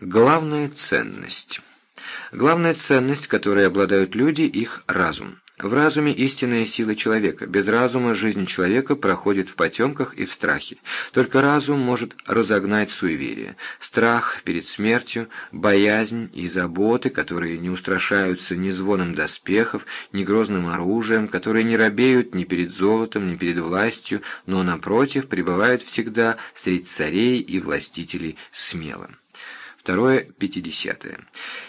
Главная ценность. Главная ценность, которой обладают люди, их разум. В разуме истинная сила человека. Без разума жизнь человека проходит в потемках и в страхе. Только разум может разогнать суеверие. Страх перед смертью, боязнь и заботы, которые не устрашаются ни звоном доспехов, ни грозным оружием, которые не робеют ни перед золотом, ни перед властью, но, напротив, пребывают всегда среди царей и властителей смелым. Второе, пятидесятое.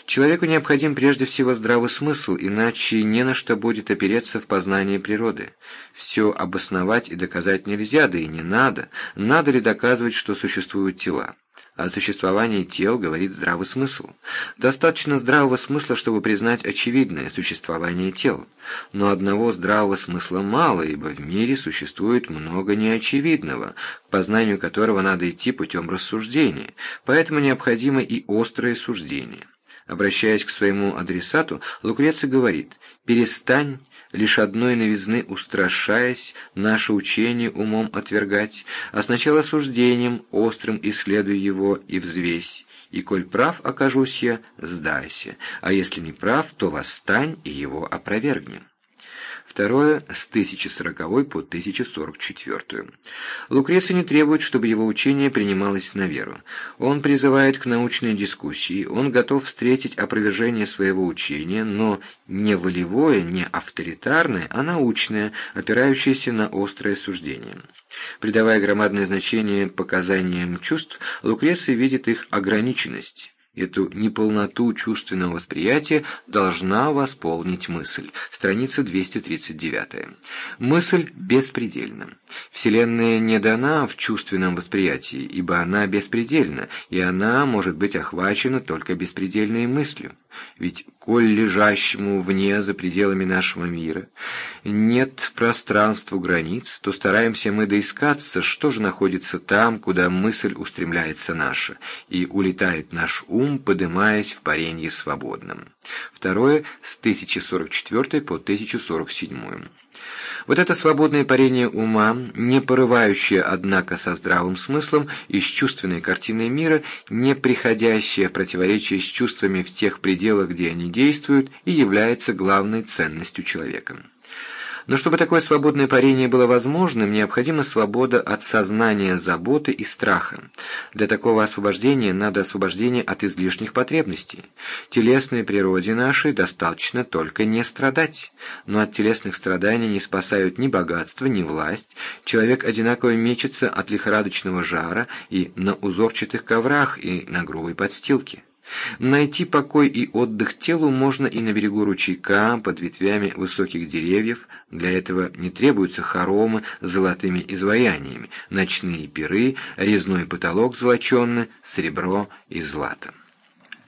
Человеку необходим прежде всего здравый смысл, иначе не на что будет опереться в познании природы. Все обосновать и доказать нельзя, да и не надо. Надо ли доказывать, что существуют тела? О существовании тел говорит здравый смысл. Достаточно здравого смысла, чтобы признать очевидное существование тел. Но одного здравого смысла мало, ибо в мире существует много неочевидного, к познанию которого надо идти путем рассуждения, поэтому необходимо и острое суждение. Обращаясь к своему адресату, Лукреций говорит «перестань лишь одной новизны устрашаясь, наше учение умом отвергать, а сначала суждением острым исследуй его и взвесь, и коль прав окажусь я, сдайся, а если не прав, то восстань и его опровергни. Второе с 1040 по 1044. Лукреций не требует, чтобы его учение принималось на веру. Он призывает к научной дискуссии, он готов встретить опровержение своего учения, но не волевое, не авторитарное, а научное, опирающееся на острое суждение. Придавая громадное значение показаниям чувств, Лукреций видит их ограниченность. Эту неполноту чувственного восприятия должна восполнить мысль. Страница 239. Мысль беспредельна. Вселенная не дана в чувственном восприятии, ибо она беспредельна, и она может быть охвачена только беспредельной мыслью. Ведь, коль лежащему вне за пределами нашего мира нет пространству границ, то стараемся мы доискаться, что же находится там, куда мысль устремляется наша, и улетает наш ум, подымаясь в паренье свободным. Второе с 1044 по 1047. Вот это свободное парение ума, не порывающее, однако, со здравым смыслом из чувственной картины мира, не приходящее в противоречие с чувствами в тех пределах, где они действуют, и является главной ценностью человека. Но чтобы такое свободное парение было возможным, необходима свобода от сознания заботы и страха. Для такого освобождения надо освобождение от излишних потребностей. Телесной природе нашей достаточно только не страдать. Но от телесных страданий не спасают ни богатство, ни власть. Человек одинаково мечется от лихорадочного жара и на узорчатых коврах, и на грубой подстилке. Найти покой и отдых телу можно и на берегу ручейка, под ветвями высоких деревьев. Для этого не требуются хоромы с золотыми изваяниями, ночные пиры, резной потолок золоченный, серебро и злато.